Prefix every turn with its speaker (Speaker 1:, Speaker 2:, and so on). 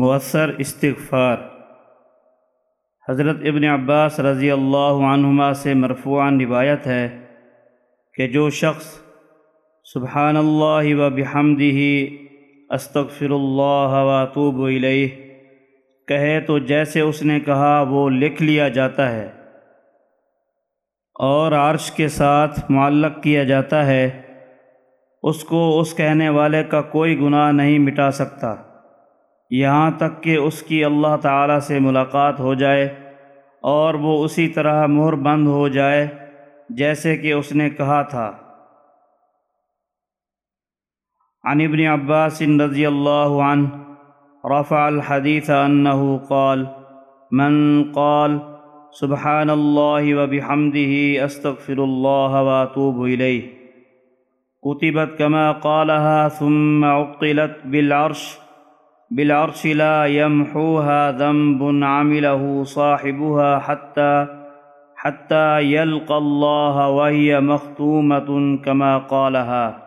Speaker 1: مؤثر استغفار۔ حضرت ابن عباس رضی اللہ عنہما سے مرفوعاً روایت ہے کہ جو شخص سبحان اللہ و بحمدہ استغفر اللہ و توب الیہ، کہے تو جیسے اس نے کہا وہ لکھ لیا جاتا ہے اور عرش کے ساتھ معلق کیا جاتا ہے، اس کو اس کہنے والے کا کوئی گناہ نہیں مٹا سکتا۔ یہاں تک کہ اس کی اللہ تعالیٰ سے ملاقات ہو جائے اور وہ اسی طرح مہر بند ہو جائے جیسے کہ اس نے کہا تھا۔ عن ابن عباس رضی اللہ عنہ رفع الحديث أنه قال، من قال سبحان الله وبحمده أستغفر الله وأتوب إليه كتبت كما قالها ثم عقلت بالعرش۔ بالعرش لا يمحوها ذنب عمله صاحبها حتى حتى يلقى الله وهي مختومة كما قالها.